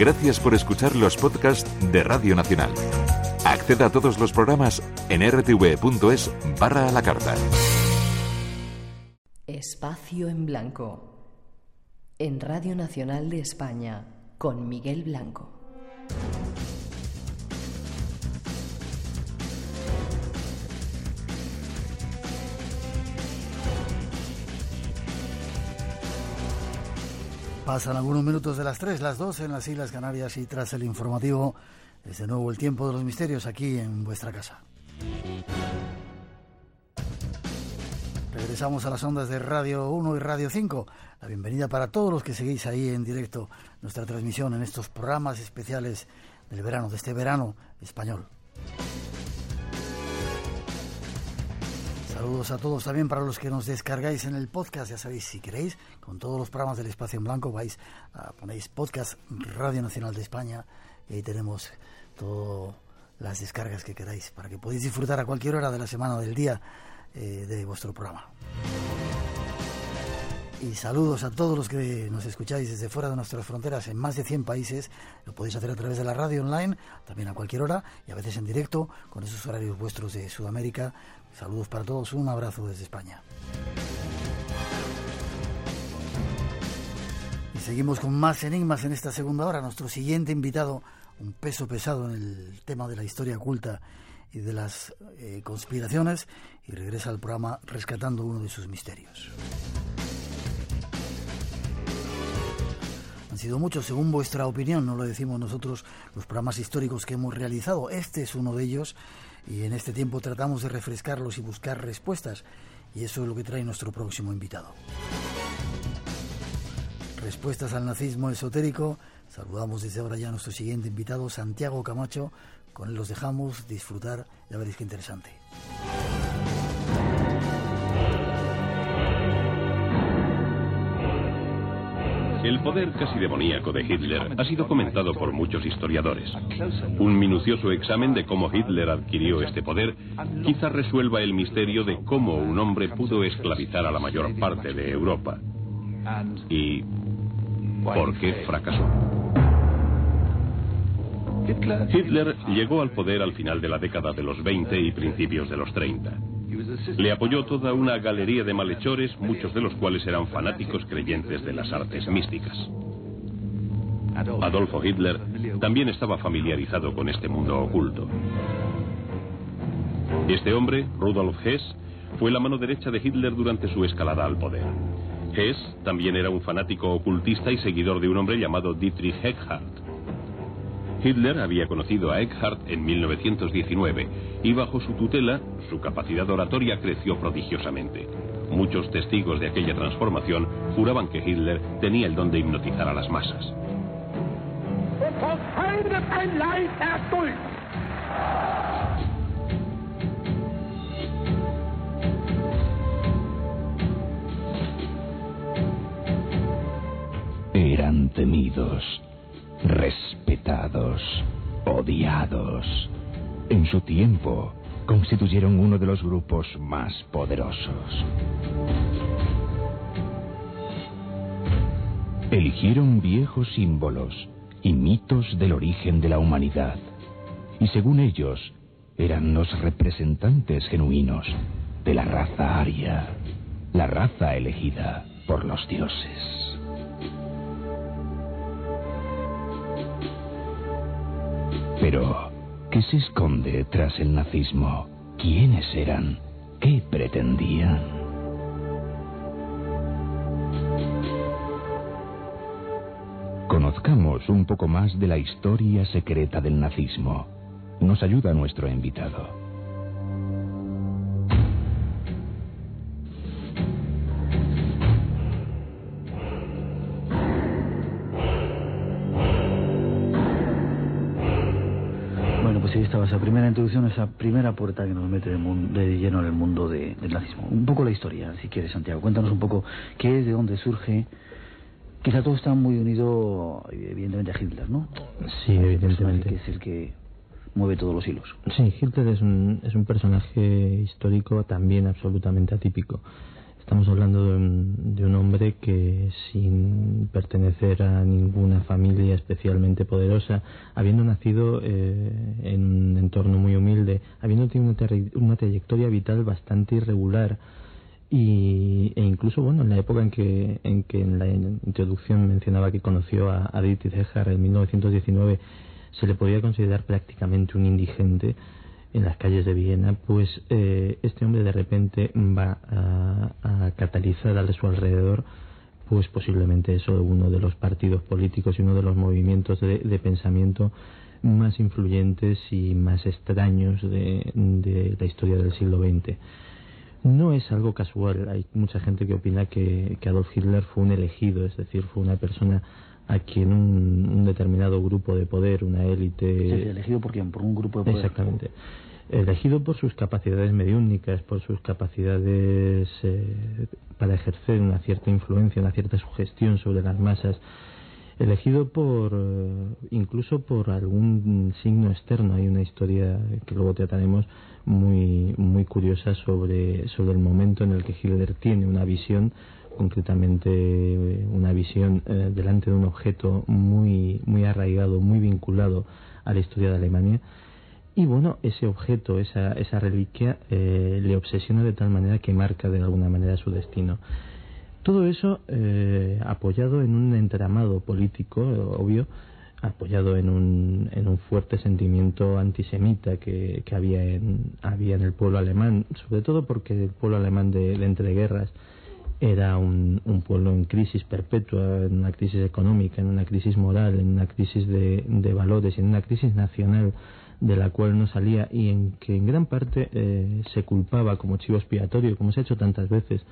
Gracias por escuchar los podcasts de Radio Nacional. Acceda a todos los programas en rtv.es barra a la carta. Espacio en Blanco. En Radio Nacional de España, con Miguel Blanco. Pasan algunos minutos de las 3, las 2 en las Islas Canarias y tras el informativo, es de nuevo el tiempo de los misterios aquí en vuestra casa. Regresamos a las ondas de Radio 1 y Radio 5. La bienvenida para todos los que seguís ahí en directo nuestra transmisión en estos programas especiales del verano, de este verano español. Saludos a todos también para los que nos descargáis en el podcast, ya sabéis, si queréis, con todos los programas del Espacio en Blanco, vais a ponéis podcast Radio Nacional de España y ahí tenemos todas las descargas que queráis para que podáis disfrutar a cualquier hora de la semana del día eh, de vuestro programa. Y saludos a todos los que nos escucháis desde fuera de nuestras fronteras en más de 100 países. Lo podéis hacer a través de la radio online, también a cualquier hora y a veces en directo con esos horarios vuestros de Sudamérica. Saludos para todos, un abrazo desde España. Y seguimos con más enigmas en esta segunda hora. Nuestro siguiente invitado, un peso pesado en el tema de la historia oculta y de las eh, conspiraciones, y regresa al programa rescatando uno de sus misterios. Han sido muchos, según vuestra opinión, no lo decimos nosotros, los programas históricos que hemos realizado. Este es uno de ellos y en este tiempo tratamos de refrescarlos y buscar respuestas y eso es lo que trae nuestro próximo invitado. Respuestas al nazismo esotérico. Saludamos desde ahora ya a nuestro siguiente invitado, Santiago Camacho. Con él los dejamos disfrutar, ya veréis qué interesante. El poder casi demoníaco de Hitler ha sido comentado por muchos historiadores. Un minucioso examen de cómo Hitler adquirió este poder quizá resuelva el misterio de cómo un hombre pudo esclavizar a la mayor parte de Europa. Y por qué fracasó. Hitler llegó al poder al final de la década de los 20 y principios de los 30. Le apoyó toda una galería de malhechores, muchos de los cuales eran fanáticos creyentes de las artes místicas. Adolfo Hitler también estaba familiarizado con este mundo oculto. Este hombre, Rudolf Hess, fue la mano derecha de Hitler durante su escalada al poder. Hess también era un fanático ocultista y seguidor de un hombre llamado Dietrich Eckhardt. Hitler había conocido a Eckhart en 1919 y bajo su tutela su capacidad oratoria creció prodigiosamente. Muchos testigos de aquella transformación juraban que Hitler tenía el don de hipnotizar a las masas. Eran temidos respetados, odiados. En su tiempo, constituyeron uno de los grupos más poderosos. Eligieron viejos símbolos y mitos del origen de la humanidad, y según ellos, eran los representantes genuinos de la raza aria, la raza elegida por los dioses. Pero, ¿qué se esconde tras el nazismo? ¿Quiénes eran? ¿Qué pretendían? Conozcamos un poco más de la historia secreta del nazismo. Nos ayuda nuestro invitado. Esa primera introducción, esa primera puerta que nos mete de, lleno en el mundo del nazismo. Un poco la historia, si quieres, Santiago. Cuéntanos un poco qué es, de dónde surge. Quizá todo está muy unido, evidentemente, a Hitler, ¿no? Sí, evidentemente. Que es el que mueve todos los hilos. Sí, Hitler es un, es un personaje histórico también absolutamente atípico. Estamos hablando de un, de un, hombre que sin pertenecer a ninguna familia especialmente poderosa, habiendo nacido eh, en un entorno muy humilde, habiendo tenido una, una trayectoria vital bastante irregular, y, e incluso bueno en la época en que en que en la introducción mencionaba que conoció a, a Dietrich en 1919 se le podía considerar prácticamente un indigente en las calles de Viena, pues eh, este hombre de repente va a, catalizar a su alrededor, pues posiblemente eso, uno de los partidos políticos y uno de los movimientos de, pensamiento más influyentes y más extraños de, de, la historia del siglo XX. No es algo casual, hay mucha gente que opina que Adolf Hitler fue un elegido, es decir, fue una persona a quien un, determinado grupo de poder, una élite... elegido por quién, por un grupo de poder. Exactamente. Elegido por sus capacidades mediúnicas, por sus capacidades eh, para ejercer una cierta influencia, una cierta sugestión sobre las masas. Elegido por, eh, incluso por algún signo externo. Hay una historia que luego trataremos muy, muy curiosa sobre, sobre el momento en el que Hitler tiene una visión concretamente eh, una visión eh, delante de un objeto muy, muy arraigado, muy vinculado a la historia de Alemania. Y bueno, ese objeto, esa, esa reliquia, eh, le obsesiona de tal manera que marca de alguna manera su destino. Todo eso apoyado en un entramado político, obvio, apoyado en un, en un fuerte sentimiento antisemita que, que había, en, había en el pueblo alemán, sobre todo porque el pueblo alemán de, de entreguerras era un, un, pueblo en crisis perpetua, en una crisis económica, en una crisis moral, en una crisis de, de valores, en una crisis nacional de la cual no salía y en que en gran parte eh, se culpaba como chivo expiatorio, como se ha hecho tantas veces,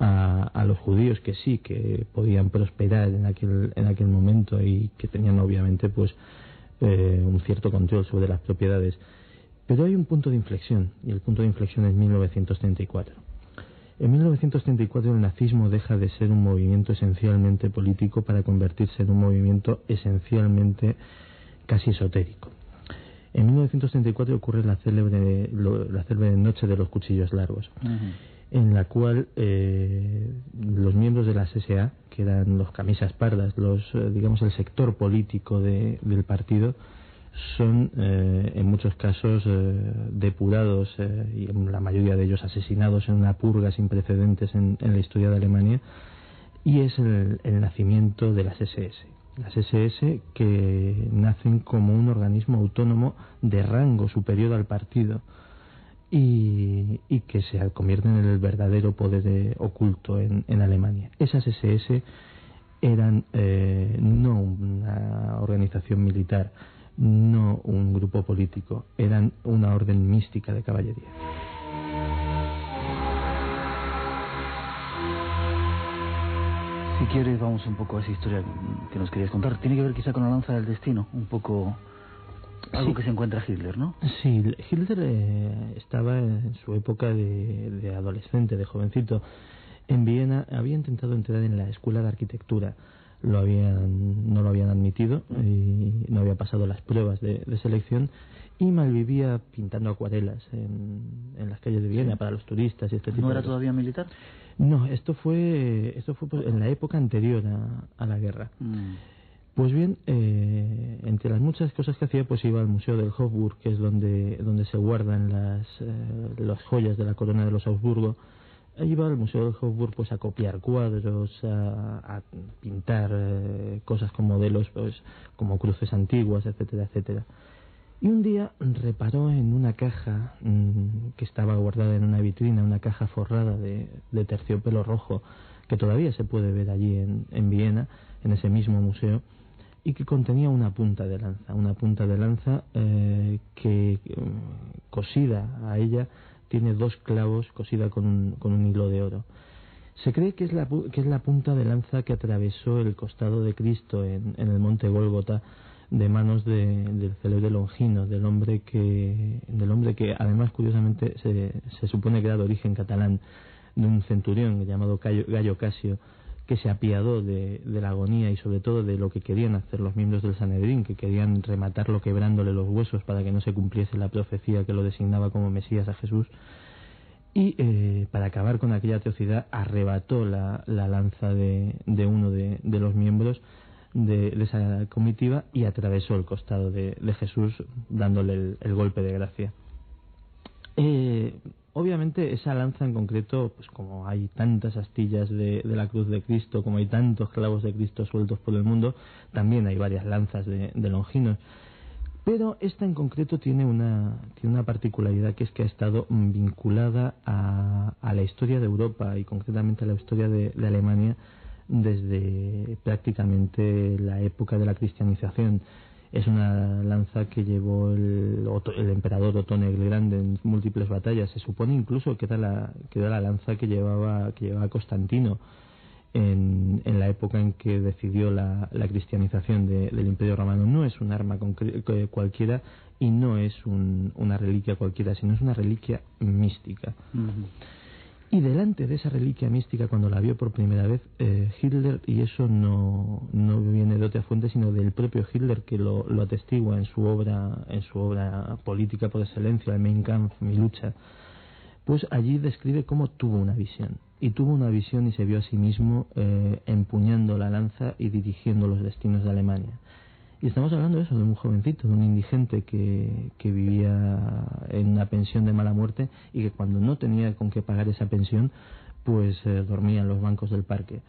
a, a, los judíos que sí, que podían prosperar en aquel, en aquel momento y que tenían obviamente pues eh, un cierto control sobre las propiedades. Pero hay un punto de inflexión y el punto de inflexión es 1934 en 1934 el nazismo deja de ser un movimiento esencialmente político para convertirse en un movimiento esencialmente casi esotérico. En 1934 ocurre la célebre, la célebre Noche de los Cuchillos Largos, en la cual eh, los miembros de la SSA, que eran los camisas pardas, los, eh, digamos el sector político de, del partido, son eh, en muchos casos eh, depurados eh, y en la mayoría de ellos asesinados en una purga sin precedentes en, la historia de Alemania y es el, nacimiento de las SS. Las SS que nacen como un organismo autónomo de rango superior al partido y, que se convierten en el verdadero poder oculto en, en, Alemania. Esas SS eran no una organización militar, no un grupo político, eran una orden mística de caballería. Si quieres, vamos un poco a esa historia que nos querías contar. Tiene que ver quizá con la lanza del destino, un poco algo que se encuentra Hitler, ¿no? Sí, Hitler eh, estaba en su época de, de adolescente, de jovencito. En Viena había intentado entrar en la escuela de arquitectura lo habían, no lo habían admitido y no había pasado las pruebas de, selección y malvivía pintando acuarelas en, en las calles de Viena para los turistas y este tipo ¿No era todavía militar? No, esto fue, esto fue en la época anterior a, la guerra. Mm. Pues bien, eh, entre las muchas cosas que hacía, pues iba al Museo del Hofburg, que es donde, donde se guardan las, eh, las joyas de la corona de los Augsburgo, iba al Museo del Hofburg pues a copiar cuadros, a, pintar eh, cosas con modelos pues como cruces antiguas, etcétera, etcétera. Y un día reparó en una caja mm, que estaba guardada en una vitrina, una caja forrada de, terciopelo rojo, que todavía se puede ver allí en, en Viena, en ese mismo museo, y que contenía una punta de lanza, una punta de lanza eh, que mm, cosida a ella tiene dos clavos cosida con un, con un hilo de oro. Se cree que es, la, que es la punta de lanza que atravesó el costado de Cristo en, en el monte Gólgota de manos de, del célebre Longino, del hombre que, del hombre que además curiosamente se, se supone que era de origen catalán, de un centurión llamado Gallo Casio, que se apiadó de, de, la agonía y sobre todo de lo que querían hacer los miembros del Sanedrín, que querían rematarlo quebrándole los huesos para que no se cumpliese la profecía que lo designaba como Mesías a Jesús. y eh, para acabar con aquella atrocidad arrebató la, lanza de, uno de, los miembros de, esa comitiva y atravesó el costado de, Jesús dándole el, golpe de gracia. Eh, obviamente esa lanza en concreto, pues como hay tantas astillas de, la cruz de Cristo, como hay tantos clavos de Cristo sueltos por el mundo, también hay varias lanzas de, Longinos. Pero esta en concreto tiene una, tiene una particularidad que es que ha estado vinculada a, la historia de Europa y concretamente a la historia de, Alemania desde prácticamente la época de la cristianización. Es una lanza que llevó el, el emperador Otón el Grande en múltiples batallas. Se supone incluso que era la, que era la lanza que llevaba, que llevaba Constantino en, en, la época en que decidió la, la cristianización del Imperio Romano. No es un arma cualquiera y no es una reliquia cualquiera, sino es una reliquia mística. Y delante de esa reliquia mística, cuando la vio por primera vez, eh, Hitler, y eso no, no viene de otra fuente, sino del propio Hitler, que lo, lo atestigua en su obra, en su obra política por excelencia, el Mein Kampf, mi lucha, pues allí describe cómo tuvo una visión. Y tuvo una visión y se vio a sí mismo eh, empuñando la lanza y dirigiendo los destinos de Alemania. Y estamos hablando de eso, de un jovencito, de un indigente que, que vivía en una pensión de mala muerte y que cuando no tenía con qué pagar esa pensión, pues eh, dormía en los bancos del parque.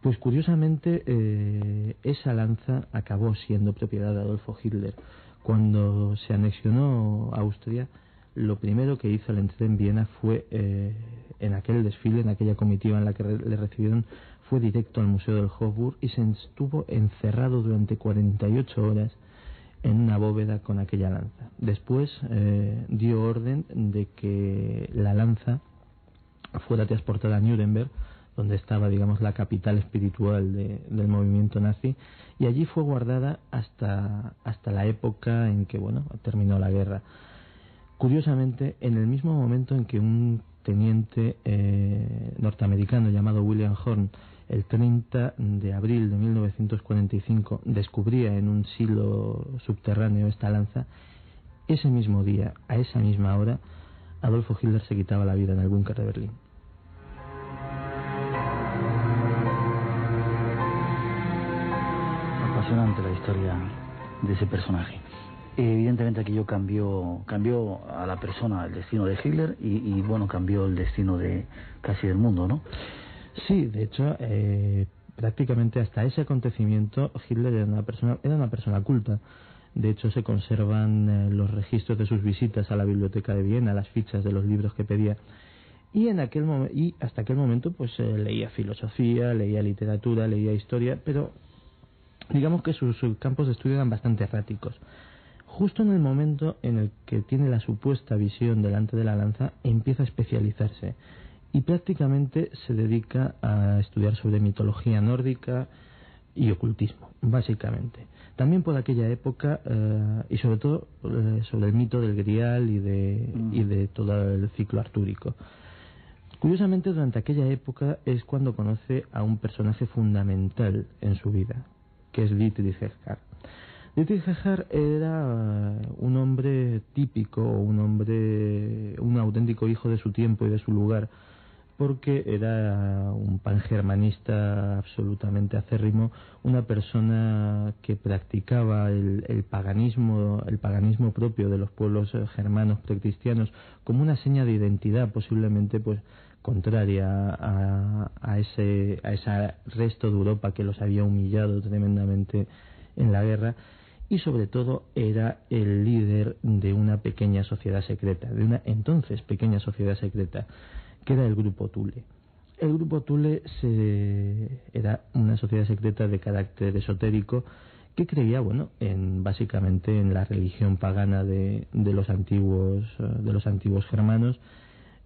Pues curiosamente eh, esa lanza acabó siendo propiedad de Adolfo Hitler. Cuando se anexionó Austria, lo primero que hizo al entrar en Viena fue, eh, en aquel desfile, en aquella comitiva en la que le recibieron, fue directo al Museo del Hofburg y se estuvo encerrado durante 48 horas en una bóveda con aquella lanza. Después eh, dio orden de que la lanza fuera transportada a Nuremberg, donde estaba, digamos, la capital espiritual del movimiento nazi, y allí fue guardada hasta, hasta la época en que, bueno, terminó la guerra. Curiosamente, en el mismo momento en que un teniente eh, norteamericano llamado William Horn, el 30 de abril de 1945, descubría en un silo subterráneo esta lanza, ese mismo día, a esa misma hora, Adolfo Hitler se quitaba la vida en el búnker de Berlín. Apasionante la historia de ese personaje evidentemente aquello cambió, cambió a la persona el destino de Hitler y, bueno, cambió el destino de casi del mundo, ¿no? Sí, de hecho, eh, prácticamente hasta ese acontecimiento Hitler era una persona, era una persona culta. De hecho, se conservan eh, los registros de sus visitas a la biblioteca de Viena, las fichas de los libros que pedía. Y, en aquel y hasta aquel momento, pues eh, leía filosofía, leía literatura, leía historia, pero digamos que sus, sus campos de estudio eran bastante erráticos. Justo en el momento en el que tiene la supuesta visión delante de la lanza, empieza a especializarse y prácticamente se dedica a estudiar sobre mitología nórdica y ocultismo, básicamente. También por aquella época eh, y sobre todo eh, sobre el mito del grial y de, mm. y de todo el ciclo artúrico. Curiosamente, durante aquella época es cuando conoce a un personaje fundamental en su vida, que es Dietrich Eckart. Dietrich Heger era eh, un hombre típico, un hombre, un auténtico hijo de su tiempo y de su lugar, porque era un pangermanista absolutamente acérrimo, una persona que practicaba el, paganismo, el paganismo propio de los pueblos eh, germanos precristianos como una seña de identidad, posiblemente pues contraria a, a ese a ese resto de Europa que los había humillado tremendamente en la guerra y sobre todo era el líder de una pequeña sociedad secreta, de una entonces pequeña sociedad secreta, que era el Grupo Tule. El Grupo Tule se, era una sociedad secreta de carácter esotérico que creía, bueno, en básicamente en la religión pagana de, de los antiguos de los antiguos germanos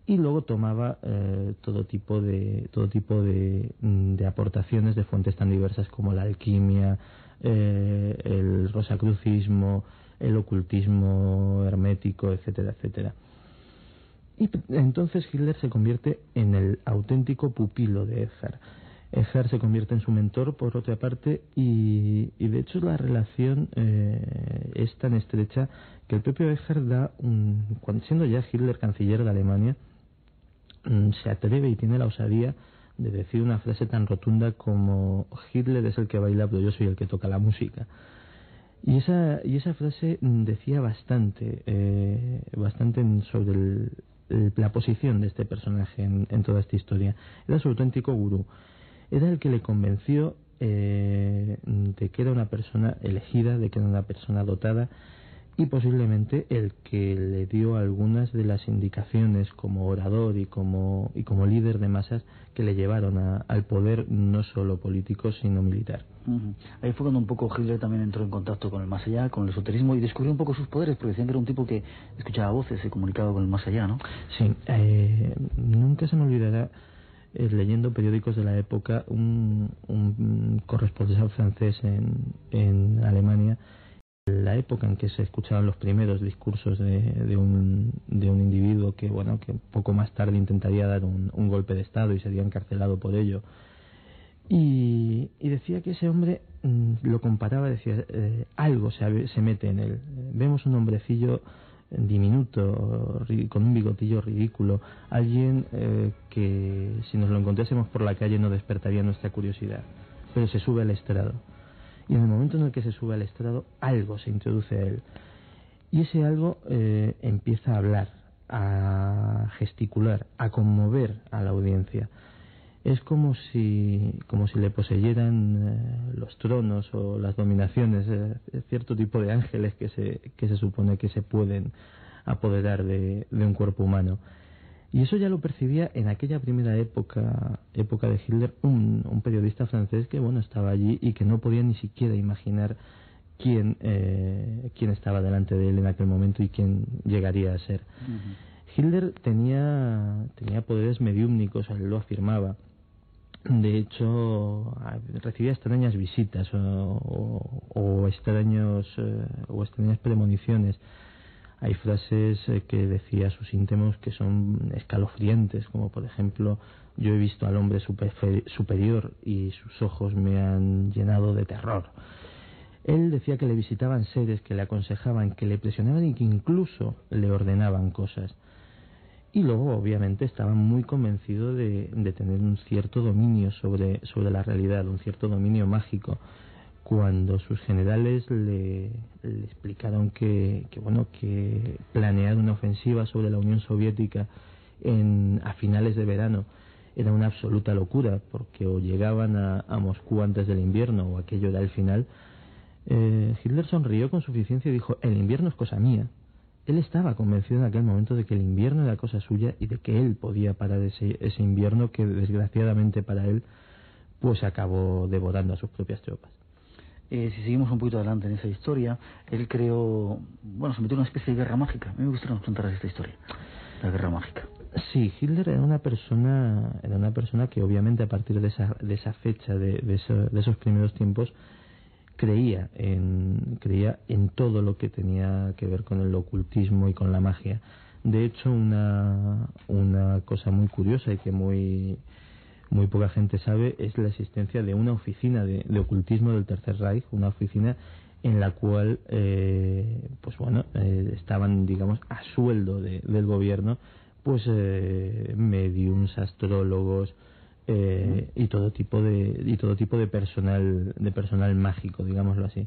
y luego tomaba eh, todo tipo de todo tipo de, de aportaciones de fuentes tan diversas como la alquimia, eh, el rosacrucismo, el ocultismo hermético, etcétera, etcétera. Y entonces Hitler se convierte en el auténtico pupilo de Edgar. Edgar se convierte en su mentor, por otra parte, y, de hecho la relación eh, es tan estrecha que el propio Edgar da, un, cuando siendo ya Hitler canciller de Alemania, mm, se atreve y tiene la osadía de decir una frase tan rotunda como Hitler es el que baila, pero yo soy el que toca la música. Y esa, y esa frase decía bastante, eh, bastante sobre la posición de este personaje en, en, toda esta historia. Era su auténtico gurú. Era el que le convenció eh, de que era una persona elegida, de que era una persona dotada y posiblemente el que le dio algunas de las indicaciones como orador y como, y como líder de masas que le llevaron al poder no solo político sino militar. Ahí fue cuando un poco Hitler también entró en contacto con el más allá, con el esoterismo y descubrió un poco sus poderes, porque decían que era un tipo que escuchaba voces y comunicaba con el más allá, ¿no? Sí, eh, nunca se me olvidará eh, leyendo periódicos de la época un, un corresponsal francés en, en Alemania la época en que se escuchaban los primeros discursos de, de, un, de un individuo que bueno que poco más tarde intentaría dar un, un golpe de estado y sería encarcelado por ello. Y, y decía que ese hombre mm, lo comparaba decía eh, algo se, se mete en él. Vemos un hombrecillo diminuto con un bigotillo ridículo alguien eh, que si nos lo encontrásemos por la calle no despertaría nuestra curiosidad pero se sube al estrado y en el momento en el que se sube al estrado, algo se introduce a él. Y ese algo eh, empieza a hablar, a gesticular, a conmover a la audiencia. Es como si, como si le poseyeran eh, los tronos o las dominaciones, eh, cierto tipo de ángeles que se, que se supone que se pueden apoderar de, de un cuerpo humano. Y eso ya lo percibía en aquella primera época, época de Hitler, un, un periodista francés que bueno estaba allí y que no podía ni siquiera imaginar quién, eh, quién estaba delante de él en aquel momento y quién llegaría a ser. Hitler tenía, tenía poderes mediúmnicos, él lo afirmaba. De hecho, recibía extrañas visitas o, o, extraños, eh, o extrañas premoniciones hay frases eh, que decía sus íntimos que son escalofriantes, como por ejemplo, yo he visto al hombre superior y sus ojos me han llenado de terror. Él decía que le visitaban seres que le aconsejaban, que le presionaban y que incluso le ordenaban cosas. Y luego, obviamente, estaba muy convencido de, de tener un cierto dominio sobre, sobre la realidad, un cierto dominio mágico cuando sus generales le, explicaron que, bueno que planear una ofensiva sobre la Unión Soviética en, a finales de verano era una absoluta locura porque o llegaban a, Moscú antes del invierno o aquello era el final. Eh, Hitler sonrió con suficiencia y dijo el invierno es cosa mía él estaba convencido en aquel momento de que el invierno era cosa suya y de que él podía parar ese, ese invierno que desgraciadamente para él pues acabó devorando a sus propias tropas eh, si seguimos un poquito adelante en esa historia, él creó, bueno, se metió en una especie de guerra mágica. A mí me gustaría contar esta historia, la guerra mágica. Sí, Hitler era una persona, era una persona que obviamente a partir de esa, de esa fecha, de, de, de esos primeros tiempos, creía en, creía en todo lo que tenía que ver con el ocultismo y con la magia. De hecho, una, una cosa muy curiosa y que muy muy poca gente sabe es la existencia de una oficina de, ocultismo del Tercer Reich, una oficina en la cual, eh, pues bueno, eh, estaban, digamos, a sueldo del gobierno, pues eh, mediums, astrólogos eh, y todo tipo de y todo tipo de personal de personal mágico, digámoslo así.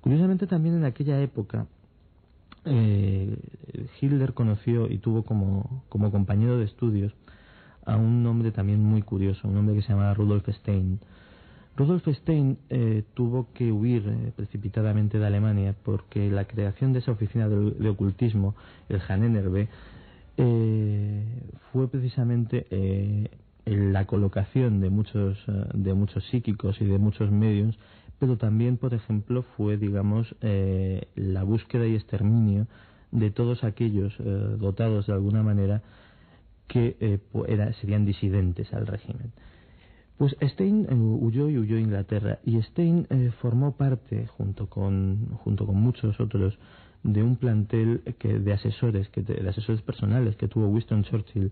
Curiosamente también en aquella época Hitler conoció y tuvo como, como compañero de estudios a un hombre también muy curioso, un hombre que se llamaba Rudolf Stein. Rudolf Stein eh, tuvo que huir eh, precipitadamente de Alemania porque la creación de esa oficina de, ocultismo, el Hanennerbe, eh, fue precisamente la colocación de muchos, de muchos psíquicos y de muchos medios, pero también, por ejemplo, fue, digamos, la búsqueda y exterminio de todos aquellos dotados de alguna manera que eh, era, serían disidentes al régimen. Pues Stein eh, huyó y huyó a Inglaterra y Stein eh, formó parte, junto con, junto con muchos otros, de un plantel que, de asesores, que, de asesores personales que tuvo Winston Churchill,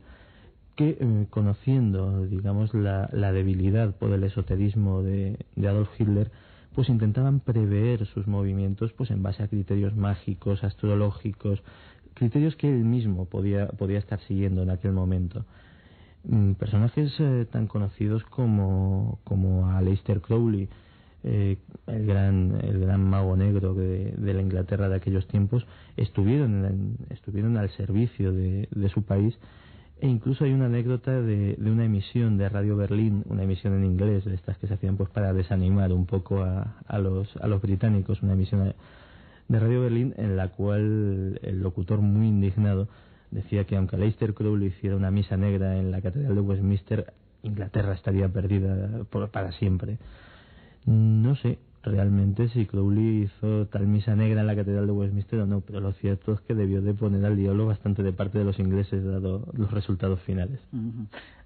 que conociendo, digamos, la, la, debilidad por el esoterismo de, de Adolf Hitler, pues intentaban prever sus movimientos pues en base a criterios mágicos, astrológicos, criterios que él mismo podía, podía estar siguiendo en aquel momento. Mm, personajes eh, tan conocidos como, como Aleister Crowley, eh, el gran el gran mago negro de, la Inglaterra de aquellos tiempos estuvieron estuvieron al servicio de, de, su país e incluso hay una anécdota de, de, una emisión de Radio Berlín una emisión en inglés de estas que se hacían pues para desanimar un poco a, a los a los británicos una emisión de Radio Berlín en la cual el locutor muy indignado decía que aunque Leicester Crowley hiciera una misa negra en la Catedral de Westminster, Inglaterra estaría perdida para siempre. No sé realmente si Crowley hizo tal misa negra en la Catedral de Westminster o no, pero lo cierto es que debió de poner al diablo bastante de parte de los ingleses, dado los resultados finales.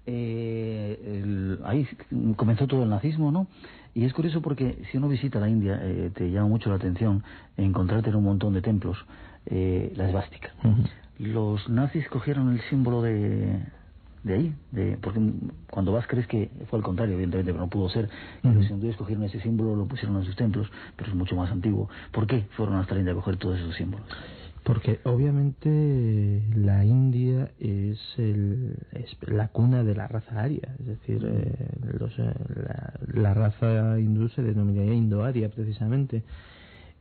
Eh, ahí comenzó todo el nazismo, ¿no? Y es curioso porque si uno visita la India, eh, te llama mucho la atención encontrarte en un montón de templos eh, la esvástica los nazis cogieron el símbolo de, de ahí, de, porque cuando vas crees que fue al contrario, evidentemente, pero no pudo ser. Los hindúes cogieron ese símbolo, lo pusieron en sus templos, pero es mucho más antiguo. ¿Por qué fueron hasta la India a coger todos esos símbolos? Porque obviamente la India es, el, es la cuna de la raza aria, es decir, eh, los, eh, la, la, raza hindú se denominaría indoaria precisamente.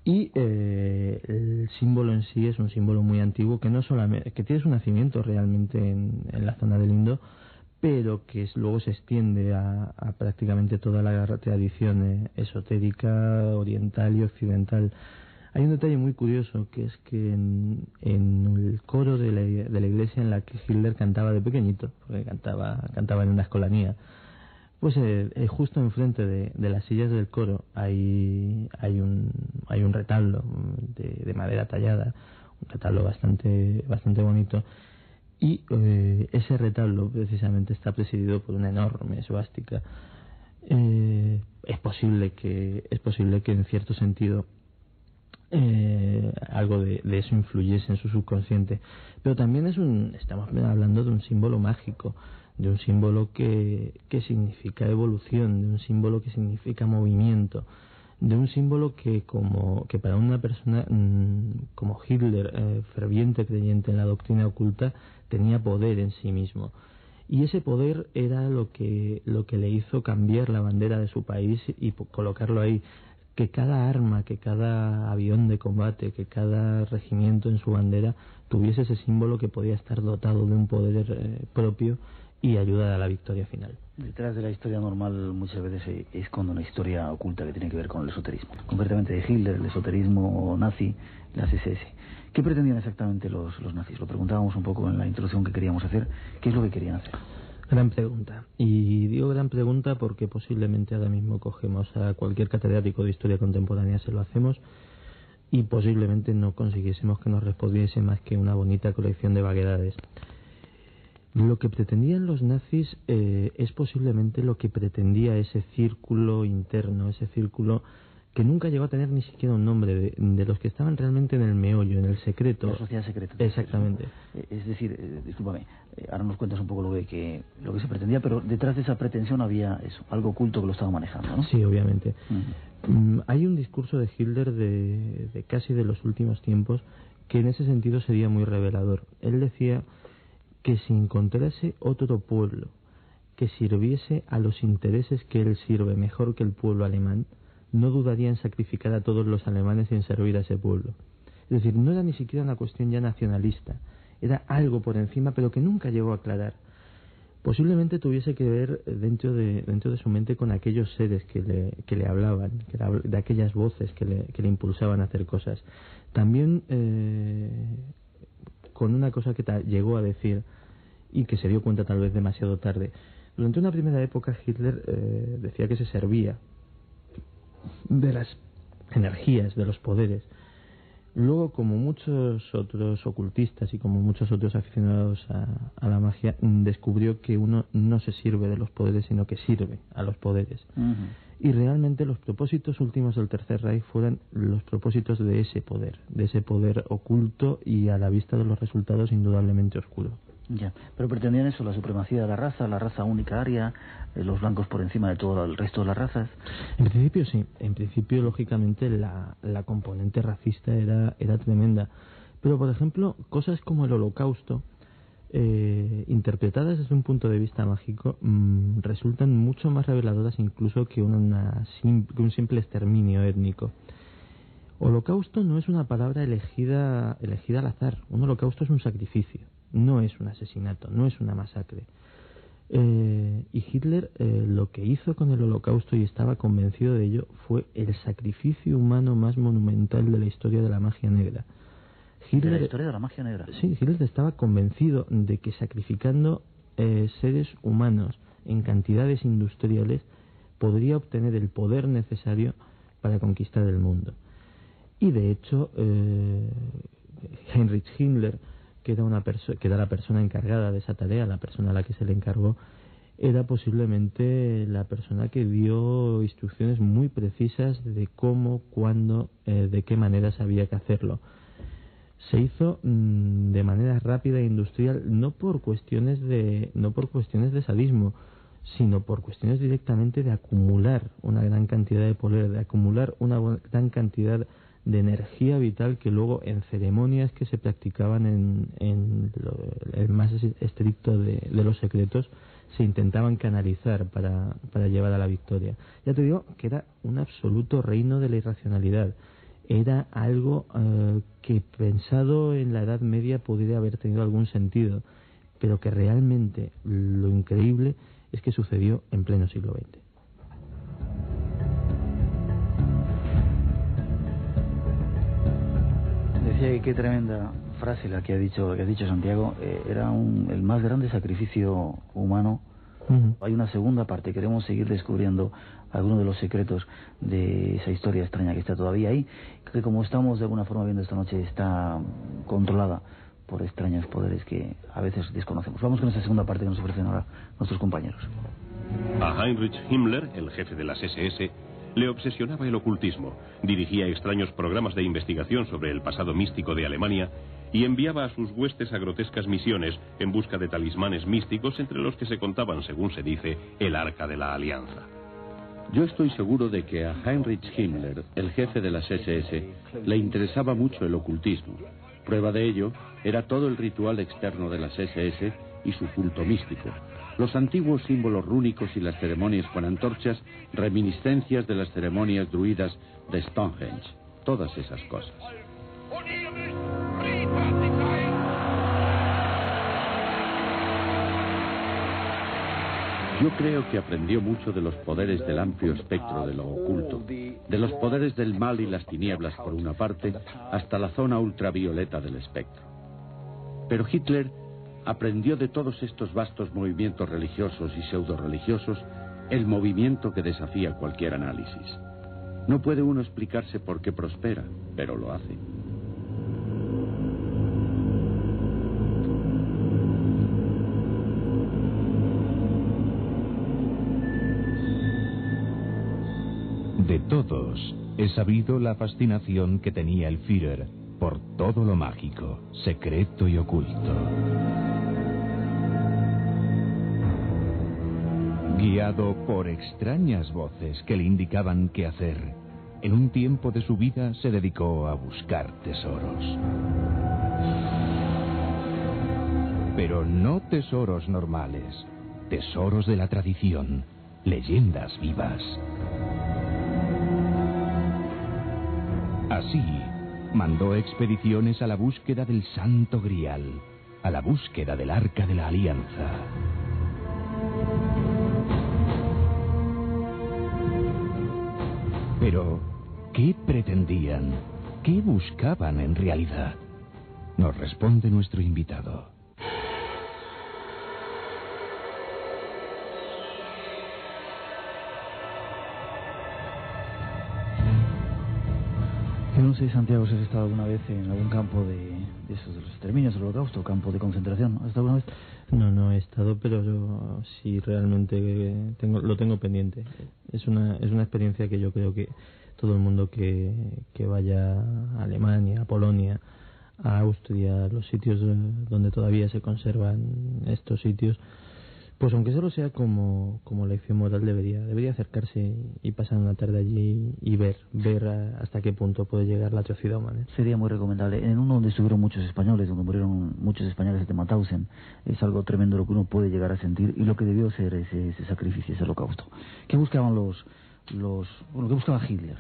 Y eh, el símbolo en sí es un símbolo muy antiguo que no solamente que tiene su nacimiento realmente en, la zona del Indo pero que luego se extiende a, prácticamente toda la tradición eh, esotérica oriental y occidental hay un detalle muy curioso que es que en, el coro de la, de la, iglesia en la que Hitler cantaba de pequeñito porque cantaba cantaba en una escolanía pues eh, eh, justo enfrente de, de, las sillas del coro hay, hay, un, hay un retablo de, de madera tallada, un retablo bastante, bastante bonito. Y eh, ese retablo precisamente está presidido por una enorme suástica. Eh, es posible que es posible que en cierto sentido eh, algo de, de, eso influyese en su subconsciente pero también es un estamos hablando de un símbolo mágico de un símbolo que, que significa evolución, de un símbolo que significa movimiento, de un símbolo que como que para una persona mm, como Hitler, eh, ferviente creyente en la doctrina oculta, tenía poder en sí mismo. Y ese poder era lo que, lo que le hizo cambiar la bandera de su país y colocarlo ahí. Que cada arma, que cada avión de combate, que cada regimiento en su bandera tuviese ese símbolo que podía estar dotado de un poder eh, propio y ayuda a la victoria final. Detrás de la historia normal muchas veces esconde una historia oculta que tiene que ver con el esoterismo, concretamente de Hitler, el esoterismo nazi, las SS. ¿Qué pretendían exactamente los, los nazis? Lo preguntábamos un poco en la introducción que queríamos hacer. ¿Qué es lo que querían hacer? Gran pregunta. Y digo gran pregunta porque posiblemente ahora mismo cogemos a cualquier catedrático de historia contemporánea, se lo hacemos, y posiblemente no consiguiésemos que nos respondiese más que una bonita colección de vaguedades. Lo que pretendían los nazis eh, es posiblemente lo que pretendía ese círculo interno, ese círculo que nunca llegó a tener ni siquiera un nombre, de, los que estaban realmente en el meollo, en el secreto. La sociedad secreta. Exactamente. Eh, es decir, eh, discúlpame, ahora nos cuentas un poco lo que, lo que se pretendía, pero detrás de esa pretensión había eso, algo oculto que lo estaba manejando, ¿no? Sí, obviamente. Mm, hay un discurso de Hitler de, de casi de los últimos tiempos que en ese sentido sería muy revelador. Él decía que si encontrase otro pueblo que sirviese a los intereses que él sirve mejor que el pueblo alemán, no dudaría en sacrificar a todos los alemanes y en servir a ese pueblo. Es decir, no era ni siquiera una cuestión ya nacionalista, era algo por encima, pero que nunca llegó a aclarar. Posiblemente tuviese que ver dentro de, dentro de su mente con aquellos seres que le, que le hablaban, que de aquellas voces que le, que le impulsaban a hacer cosas. También eh, con una cosa que llegó a decir y que se dio cuenta tal vez demasiado tarde. Durante una primera época Hitler eh, decía que se servía de las energías, de los poderes. Luego, como muchos otros ocultistas y como muchos otros aficionados a, la magia, descubrió que uno no se sirve de los poderes, sino que sirve a los poderes. Y realmente los propósitos últimos del Tercer Reich fueron los propósitos de ese poder, de ese poder oculto y a la vista de los resultados indudablemente oscuro. Ya, pero pretendían eso, la supremacía de la raza, la raza única aria, eh, los blancos por encima de todo el resto de las razas. En principio sí, en principio lógicamente la, la componente racista era, era tremenda. Pero por ejemplo, cosas como el holocausto, eh, interpretadas desde un punto de vista mágico, mm, resultan mucho más reveladoras incluso que, una, que un simple exterminio étnico. Holocausto no es una palabra elegida, elegida al azar. Un holocausto es un sacrificio, no es un asesinato, no es una masacre. Eh, y Hitler eh, lo que hizo con el holocausto y estaba convencido de ello fue el sacrificio humano más monumental de la historia de la magia negra. Hitler, de la historia de la magia negra. Sí, Hitler estaba convencido de que sacrificando eh, seres humanos en cantidades industriales podría obtener el poder necesario para conquistar el mundo. Y de hecho, Heinrich Himmler que era, una que era la persona encargada de esa tarea, la persona a la que se le encargó, era posiblemente la persona que dio instrucciones muy precisas de cómo, cuándo, eh, de qué manera sabía que hacerlo. Se hizo mm, de manera rápida e industrial, no por cuestiones de, no por cuestiones de sadismo, sino por cuestiones directamente de acumular una gran cantidad de poder, de acumular una gran cantidad energía vital que luego en ceremonias que se practicaban en, en el más estricto de, los secretos se intentaban canalizar para, para llevar a la victoria. Ya te digo que era un absoluto reino de la irracionalidad. Era algo eh, que pensado en la Edad Media podría haber tenido algún sentido, pero que realmente lo increíble es que sucedió en pleno siglo XX. Qué tremenda frase la que ha dicho, que ha dicho Santiago. Eh, era el más grande sacrificio humano. Hay una segunda parte, queremos seguir descubriendo algunos de los secretos de esa historia extraña que está todavía ahí, que como estamos de alguna forma viendo esta noche está controlada por extraños poderes que a veces desconocemos. Vamos con esa segunda parte que nos ofrecen ahora nuestros compañeros. A Heinrich Himmler, el jefe de las SS, le obsesionaba el ocultismo, dirigía extraños programas de investigación sobre el pasado místico de Alemania y enviaba a sus huestes a grotescas misiones en busca de talismanes místicos entre los que se contaban, según se dice, el Arca de la Alianza. Yo estoy seguro de que a Heinrich Himmler, el jefe de las SS, le interesaba mucho el ocultismo. Prueba de ello era todo el ritual externo de las SS y su culto místico, los antiguos símbolos rúnicos y las ceremonias con antorchas, reminiscencias de las ceremonias druidas de Stonehenge, todas esas cosas. Yo creo que aprendió mucho de los poderes del amplio espectro de lo oculto, de los poderes del mal y las tinieblas por una parte, hasta la zona ultravioleta del espectro. Pero Hitler aprendió de todos estos vastos movimientos religiosos y pseudo-religiosos el movimiento que desafía cualquier análisis. No puede uno explicarse por qué prospera, pero lo hace. De todos he sabido la fascinación que tenía el Führer por todo lo mágico, secreto y oculto. Guiado por extrañas voces que le indicaban qué hacer, en un tiempo de su vida se dedicó a buscar tesoros. Pero no tesoros normales, tesoros de la tradición, leyendas vivas. Así, mandó expediciones a la búsqueda del Santo Grial, a la búsqueda del Arca de la Alianza. Pero, ¿qué pretendían? ¿Qué buscaban en realidad? Nos responde nuestro invitado. No sé, Santiago, si has estado alguna vez en algún campo de, esos de los exterminios del holocausto, campo de concentración. ¿Has estado alguna vez? No, no he estado, pero yo sí realmente tengo, lo tengo pendiente. Es una, es una experiencia que yo creo que todo el mundo que, que vaya a Alemania, a Polonia, a Austria, los sitios donde todavía se conservan estos sitios, Pues aunque solo sea como, como lección moral, debería, debería acercarse y pasar una tarde allí y ver, ver hasta qué punto puede llegar la atrocidad humana. Sería muy recomendable. En uno donde estuvieron muchos españoles, donde murieron muchos españoles de Mauthausen, es algo tremendo lo que uno puede llegar a sentir y lo que debió ser ese, ese sacrificio, ese holocausto. ¿Qué buscaban los, los, bueno, qué buscaba Hitler?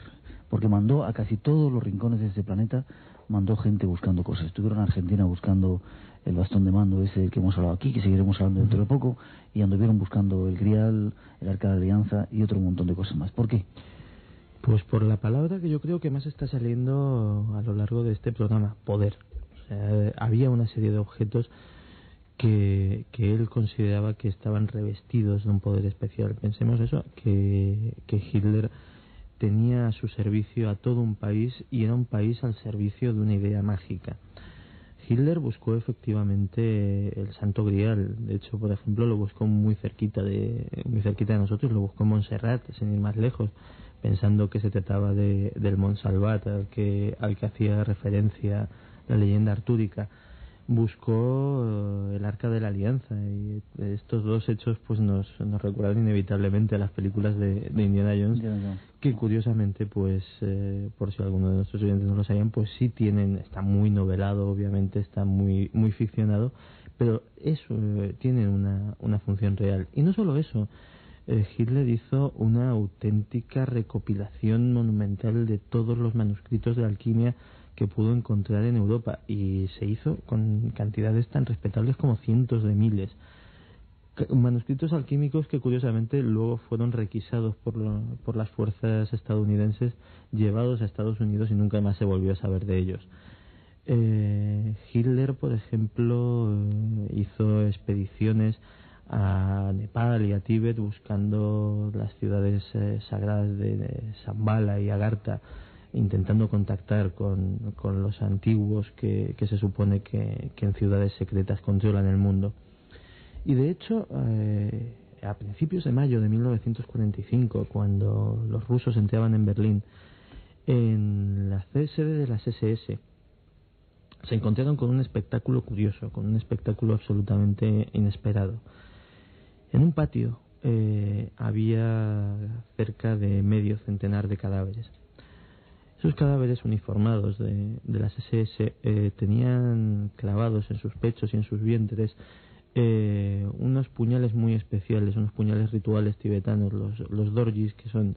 Porque mandó a casi todos los rincones de este planeta, mandó gente buscando cosas. Estuvieron en Argentina buscando el bastón de mando ese que hemos hablado aquí, que seguiremos hablando dentro de poco, y anduvieron buscando el grial, el arca de alianza y otro montón de cosas más. ¿Por qué? Pues por la palabra que yo creo que más está saliendo a lo largo de este programa, poder. O sea, había una serie de objetos que, que él consideraba que estaban revestidos de un poder especial. Pensemos eso, que, que Hitler tenía a su servicio a todo un país y era un país al servicio de una idea mágica. Hitler buscó efectivamente el Santo Grial. De hecho, por ejemplo, lo buscó muy cerquita de muy cerquita de nosotros. Lo buscó en Montserrat, sin ir más lejos, pensando que se trataba de, del Montsalvat, al que al que hacía referencia la leyenda artúrica buscó eh, el Arca de la Alianza y estos dos hechos pues nos, nos recuerdan inevitablemente a las películas de, Indiana Jones que curiosamente pues eh, por si alguno de nuestros oyentes no lo sabían pues sí tienen está muy novelado obviamente está muy muy ficcionado pero eso eh, tiene una, una función real. Y no solo eso Hitler hizo una auténtica recopilación monumental de todos los manuscritos de alquimia que pudo encontrar en Europa y se hizo con cantidades tan respetables como cientos de miles. Manuscritos alquímicos que curiosamente luego fueron requisados por, por las fuerzas estadounidenses, llevados a Estados Unidos y nunca más se volvió a saber de ellos. Eh, Hitler, por ejemplo, eh, hizo expediciones a Nepal y a Tíbet buscando las ciudades eh, sagradas de, de Zambala y Agartha intentando contactar con, con los antiguos que, que se supone que, en ciudades secretas controlan el mundo. Y de hecho, eh, a principios de mayo de 1945, cuando los rusos entraban en Berlín, en la sede de las SS, se encontraron con un espectáculo curioso, con un espectáculo absolutamente inesperado. En un patio eh, había cerca de medio centenar de cadáveres esos cadáveres uniformados de, las SS eh, tenían clavados en sus pechos y en sus vientres eh, unos puñales muy especiales, unos puñales rituales tibetanos, los, los dorjis, que son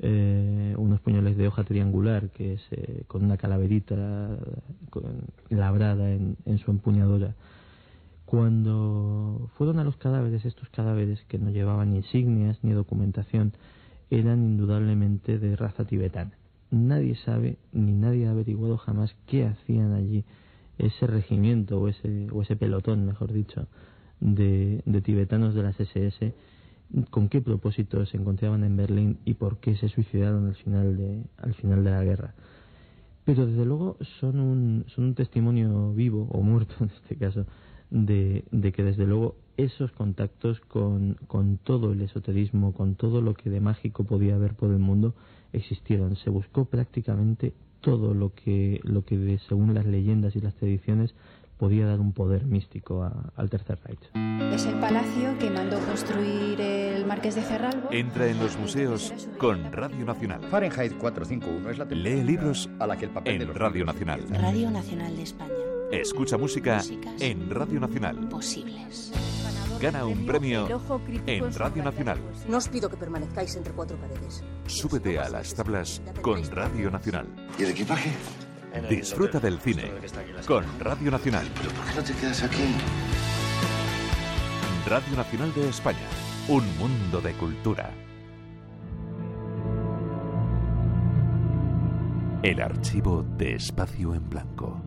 eh, unos puñales de hoja triangular, que es con una calaverita labrada en, en su empuñadura. Cuando fueron a los cadáveres, estos cadáveres que no llevaban ni insignias ni documentación, eran indudablemente de raza tibetana nadie sabe ni nadie ha averiguado jamás qué hacían allí ese regimiento o ese, o ese pelotón, mejor dicho, de, de tibetanos de las SS, con qué propósito se encontraban en Berlín y por qué se suicidaron al final de, al final de la guerra. Pero desde luego son un, son un testimonio vivo o muerto en este caso de, de que desde luego esos contactos con, con todo el esoterismo, con todo lo que de mágico podía haber por el mundo, existieron. Se buscó prácticamente todo lo que, lo que según las leyendas y las tradiciones, podía dar un poder místico al Tercer Reich. Es el palacio que mandó construir el Marqués de Cerralbo. Entra en los museos con Radio Nacional. Fahrenheit 451 es la Lee libros a la que el papel en Radio Nacional. Radio Nacional de España. Escucha música en Radio Nacional. Posibles. Gana un premio en Radio Nacional. No os pido que permanezcáis entre cuatro paredes. Súbete a las tablas con Radio Nacional. ¿Y el equipaje? Disfruta del cine con Radio Nacional. ¿Pero por qué no te quedas aquí? Radio Nacional de España. Un mundo de cultura. El archivo de Espacio en Blanco.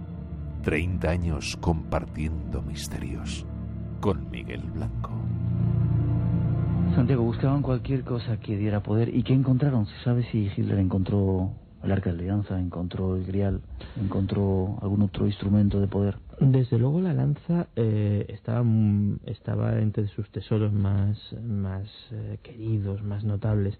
30 años compartiendo misterios. Con Miguel Blanco. Santiago, buscaban cualquier cosa que diera poder. ¿Y qué encontraron? ¿Se sabe si Hitler encontró el Arca de Alianza, encontró el Grial, encontró algún otro instrumento de poder? Desde luego la lanza eh, estaba, estaba entre sus tesoros más, más eh, queridos, más notables.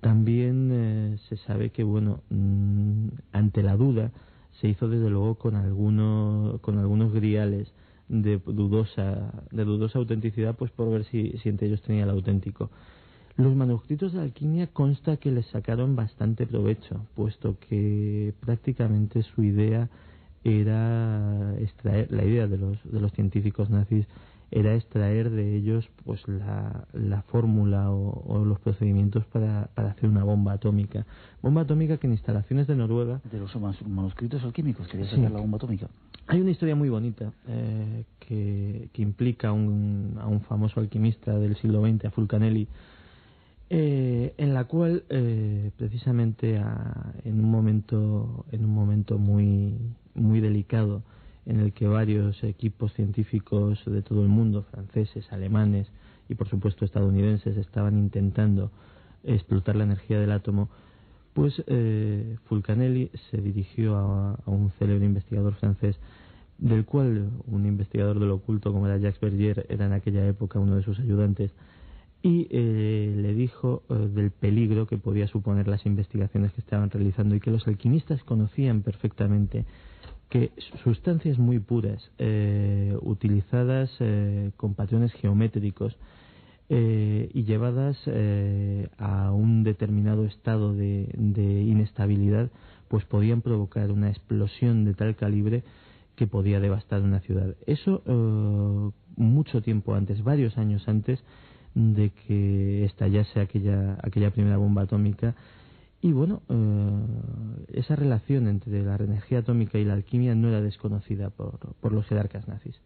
También eh, se sabe que, bueno, mm, ante la duda, se hizo desde luego con, algunos con algunos griales de dudosa, de dudosa autenticidad, pues por ver si, si entre ellos tenía el auténtico. Los manuscritos de alquimia consta que les sacaron bastante provecho, puesto que prácticamente su idea era extraer, la idea de los, de los científicos nazis era extraer de ellos pues la, la fórmula o, los procedimientos para, para, hacer una bomba atómica. Bomba atómica que en instalaciones de Noruega... De los manuscritos alquímicos, quería sacar la bomba atómica. Hay una historia muy bonita eh, que, que, implica un, a un famoso alquimista del siglo XX, a Fulcanelli, eh, en la cual eh, precisamente en un momento en un momento muy muy delicado en el que varios equipos científicos de todo el mundo, franceses, alemanes y por supuesto estadounidenses, estaban intentando explotar la energía del átomo, pues eh, Fulcanelli se dirigió a, un célebre investigador francés, del cual un investigador del oculto como era Jacques Bergier era en aquella época uno de sus ayudantes, y eh, le dijo eh, del peligro que podía suponer las investigaciones que estaban realizando y que los alquimistas conocían perfectamente que sustancias muy puras, eh, utilizadas eh, con patrones geométricos eh, y llevadas a un determinado estado de, inestabilidad, pues podían provocar una explosión de tal calibre que podía devastar una ciudad. Eso mucho tiempo antes, varios años antes de que estallase aquella, aquella primera bomba atómica y bueno, eh, esa relación entre la energía atómica y la alquimia no era desconocida por, por los jerarcas nazis.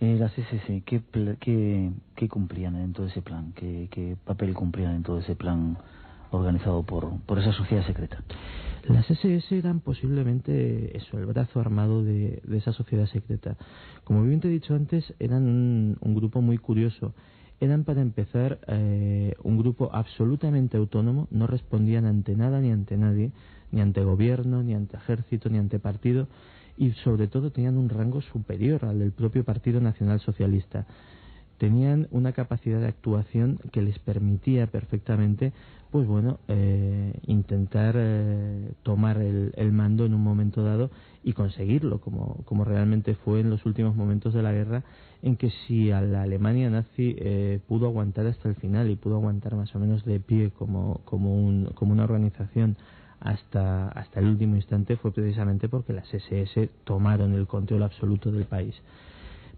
Eh, las SS, ¿qué, qué, ¿qué, cumplían en todo ese plan? ¿Qué, ¿Qué, papel cumplían en todo ese plan organizado por, por esa sociedad secreta? Las SS eran posiblemente eso, el brazo armado de, de esa sociedad secreta. Como bien te he dicho antes, eran un, un grupo muy curioso eran para empezar eh, un grupo absolutamente autónomo, no respondían ante nada ni ante nadie, ni ante gobierno, ni ante ejército, ni ante partido, y sobre todo tenían un rango superior al del propio Partido Nacional Socialista. Tenían una capacidad de actuación que les permitía perfectamente, pues bueno, eh, intentar eh, tomar el, el, mando en un momento dado y conseguirlo, como, como realmente fue en los últimos momentos de la guerra en que si a la Alemania nazi eh, pudo aguantar hasta el final y pudo aguantar más o menos de pie como, como, un, como una organización hasta, hasta el último instante fue precisamente porque las SS tomaron el control absoluto del país.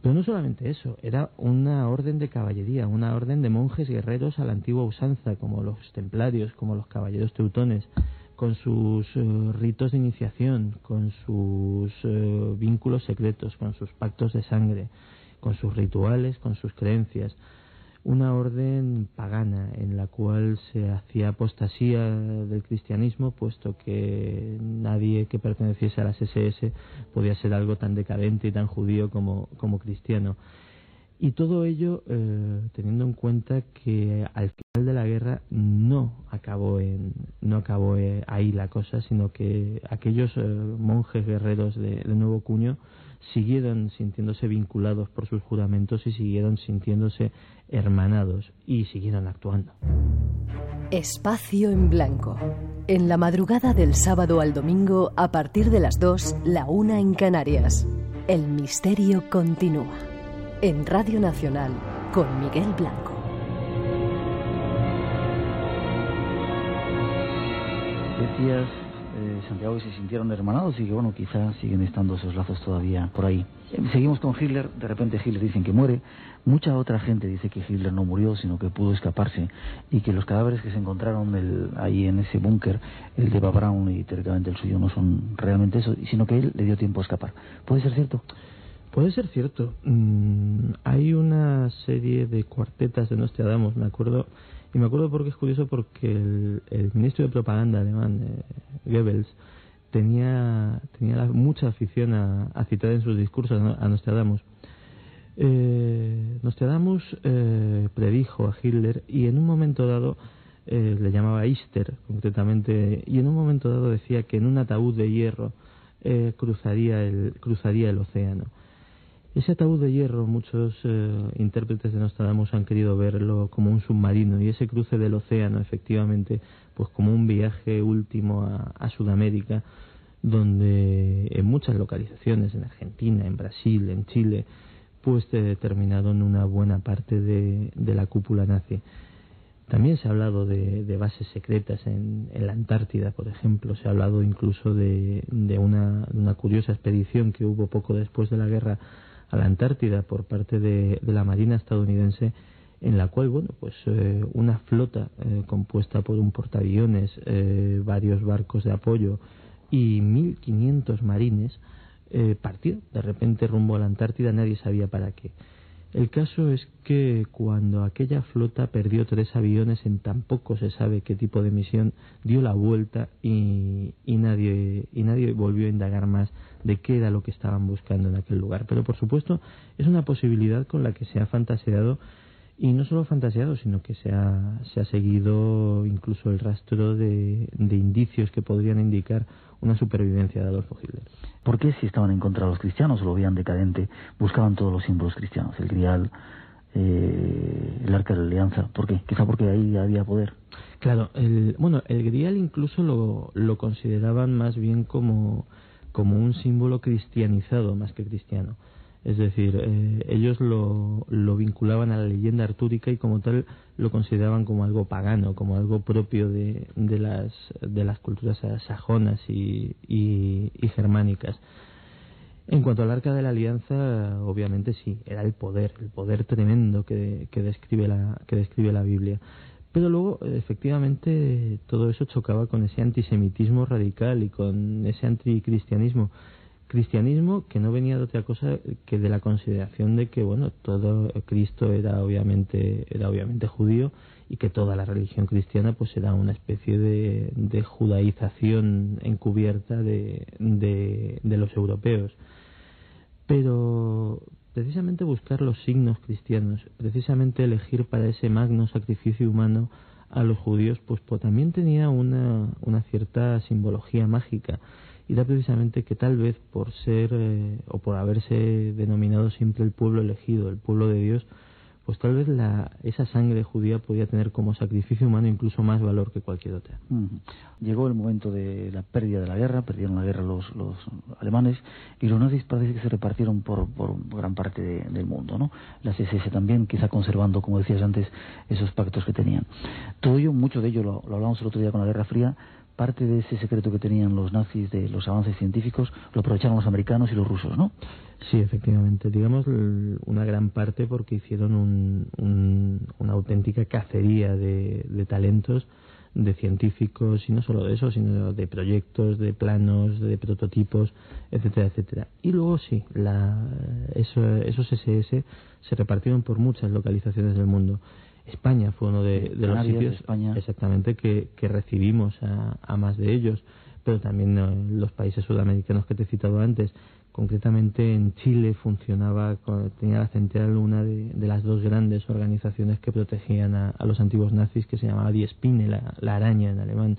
Pero no solamente eso, era una orden de caballería, una orden de monjes guerreros a la antigua usanza, como los templarios, como los caballeros teutones, con sus eh, ritos de iniciación, con sus eh, vínculos secretos, con sus pactos de sangre, con sus rituales, con sus creencias, una orden pagana en la cual se hacía apostasía del cristianismo, puesto que nadie que perteneciese a las SS podía ser algo tan decadente y tan judío como, como cristiano. Y todo ello eh, teniendo en cuenta que al final de la guerra no acabó, en, no acabó eh, ahí la cosa, sino que aquellos eh, monjes guerreros de, de nuevo cuño siguieron sintiéndose vinculados por sus juramentos y siguieron sintiéndose hermanados y siguieron actuando. Espacio en blanco. En la madrugada del sábado al domingo, a partir de las 2, la una en Canarias. El misterio continúa. En Radio Nacional, con Miguel Blanco. Decías Santiago se sintieron hermanados y que bueno, quizás siguen estando esos lazos todavía por ahí. Eh, seguimos con Hitler, de repente Hitler dicen que muere, mucha otra gente dice que Hitler no murió, sino que pudo escaparse y que los cadáveres que se encontraron ahí en ese búnker, el de Brown y teóricamente el suyo, no son realmente eso, sino que él le dio tiempo a escapar. ¿Puede ser cierto? Puede ser cierto. Mm, hay una serie de cuartetas de Nostradamus, me acuerdo y me acuerdo porque es curioso porque el, ministro de propaganda alemán, eh, Goebbels, tenía, tenía mucha afición a, citar en sus discursos a Nostradamus. Eh, Nostradamus eh, predijo a Hitler y en un momento dado eh, le llamaba Easter concretamente y en un momento dado decía que en un ataúd de hierro eh, cruzaría el cruzaría el océano ese ataúd de hierro, muchos eh, intérpretes de Nostradamus han querido verlo como un submarino y ese cruce del océano, efectivamente, pues como un viaje último a, Sudamérica, donde en muchas localizaciones, en Argentina, en Brasil, en Chile, pues determinaron una buena parte de, la cúpula nazi. También se ha hablado de, bases secretas en, en, la Antártida, por ejemplo. Se ha hablado incluso de, de una, curiosa expedición que hubo poco después de la guerra a la Antártida por parte de, la Marina estadounidense, en la cual, bueno, pues eh, una flota eh, compuesta por un portaaviones, eh, varios barcos de apoyo y 1.500 marines eh, partió de repente rumbo a la Antártida. Nadie sabía para qué. El caso es que cuando aquella flota perdió tres aviones en tan poco se sabe qué tipo de misión dio la vuelta y, y, nadie y nadie volvió a indagar más de qué era lo que estaban buscando en aquel lugar. Pero por supuesto es una posibilidad con la que se ha fantaseado y no solo fantaseado, sino que se ha, se ha seguido incluso el rastro de, de indicios que podrían indicar una supervivencia de Adolfo Hitler. ¿Por qué si estaban en contra de los cristianos lo veían decadente, buscaban todos los símbolos cristianos? El grial, eh, el arca de la alianza. ¿Por qué? Quizá porque ahí había poder. Claro, el, bueno, el grial incluso lo, lo consideraban más bien como, como un símbolo cristianizado más que cristiano. Es decir, eh, ellos lo, lo, vinculaban a la leyenda artúrica y como tal lo consideraban como algo pagano, como algo propio de, de, las, de las culturas sajonas y, y, germánicas. En cuanto al arca de la alianza, obviamente sí, era el poder, el poder tremendo que, que, describe, la, que describe la Biblia. Pero luego, efectivamente, todo eso chocaba con ese antisemitismo radical y con ese anticristianismo cristianismo que no venía de otra cosa que de la consideración de que bueno todo Cristo era obviamente era obviamente judío y que toda la religión cristiana pues era una especie de, judaización encubierta de, de, de los europeos. Pero precisamente buscar los signos cristianos precisamente elegir para ese magno sacrificio humano a los judíos pues, pues también tenía una, una cierta simbología mágica y da precisamente que tal vez por ser eh, o por haberse denominado siempre el pueblo elegido, el pueblo de Dios, pues tal vez la, esa sangre judía podía tener como sacrificio humano incluso más valor que cualquier otra. Llegó el momento de la pérdida de la guerra, perdieron la guerra los, los alemanes y los nazis parece que se repartieron por, gran parte de, del mundo, ¿no? Las SS también, quizá conservando, como decías antes, esos pactos que tenían. Todo ello, mucho de ello lo, lo hablamos el otro día con la Guerra Fría, parte de ese secreto que tenían los nazis de los avances científicos lo aprovecharon los americanos y los rusos, ¿no? Sí, efectivamente. Digamos una gran parte porque hicieron un, un, una auténtica cacería de, talentos, de científicos y no solo de eso, sino de proyectos, de planos, de prototipos, etcétera, etcétera. Y luego sí, la, eso, esos SS se repartieron por muchas localizaciones del mundo. España fue uno de, de los sitios España. exactamente que, que recibimos a, a, más de ellos, pero también eh, los países sudamericanos que te he citado antes. Concretamente en Chile funcionaba, tenía la central una de, de las dos grandes organizaciones que protegían a, a, los antiguos nazis, que se llamaba Die Spinne, la, la araña en alemán.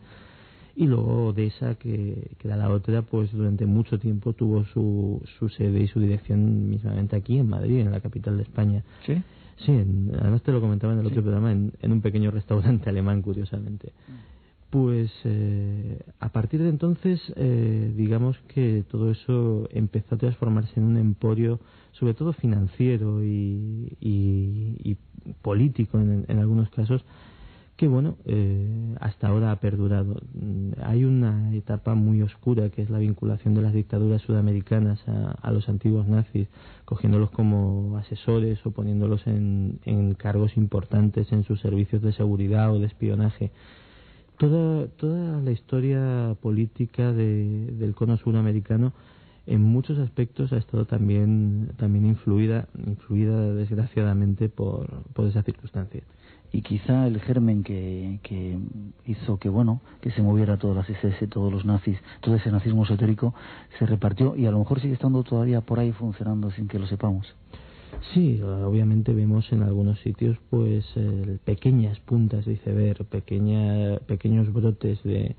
Y luego de esa, que, que era la otra, pues durante mucho tiempo tuvo su, su sede y su dirección mismamente aquí en Madrid, en la capital de España. ¿Sí? Sí, en, además te lo comentaba en el sí. otro programa, en, en, un pequeño restaurante alemán, curiosamente. Pues eh, a partir de entonces, eh, digamos que todo eso empezó a transformarse en un emporio, sobre todo financiero y, y, y político en, en, algunos casos, que bueno, eh, hasta ahora ha perdurado. Hay una etapa muy oscura que es la vinculación de las dictaduras sudamericanas a, los antiguos nazis, cogiéndolos como asesores o poniéndolos en, en, cargos importantes en sus servicios de seguridad o de espionaje. Toda, toda la historia política de, del cono sudamericano en muchos aspectos ha estado también, también influida, influida desgraciadamente por, por esa circunstancia y quizá el germen que, que hizo que bueno que se moviera todas las SS, todos los nazis, todo ese nazismo esotérico se repartió y a lo mejor sigue estando todavía por ahí funcionando sin que lo sepamos. Sí, obviamente vemos en algunos sitios pues eh, pequeñas puntas de iceberg, pequeña, pequeños brotes de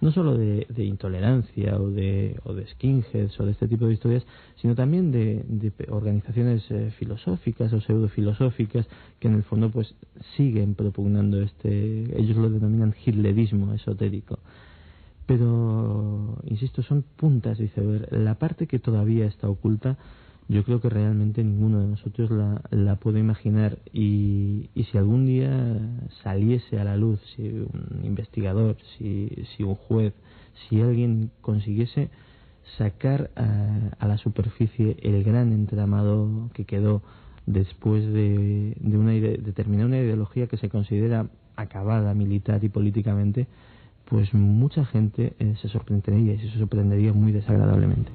no solo de, intolerancia o de, o de skinheads o de este tipo de historias, sino también de, de organizaciones eh, filosóficas o pseudofilosóficas que en el fondo pues siguen propugnando este, ellos lo denominan hitlerismo esotérico. Pero, insisto, son puntas de iceberg. La parte que todavía está oculta, yo creo que realmente ninguno de nosotros la, la puede imaginar. Y, y si algún día saliese a la luz, si un investigador, si, si un juez, si alguien consiguiese sacar a, a la superficie el gran entramado que quedó después de, de, una terminar una ideología que se considera acabada militar y políticamente, pues mucha gente eh, se sorprendería y se sorprendería muy desagradablemente.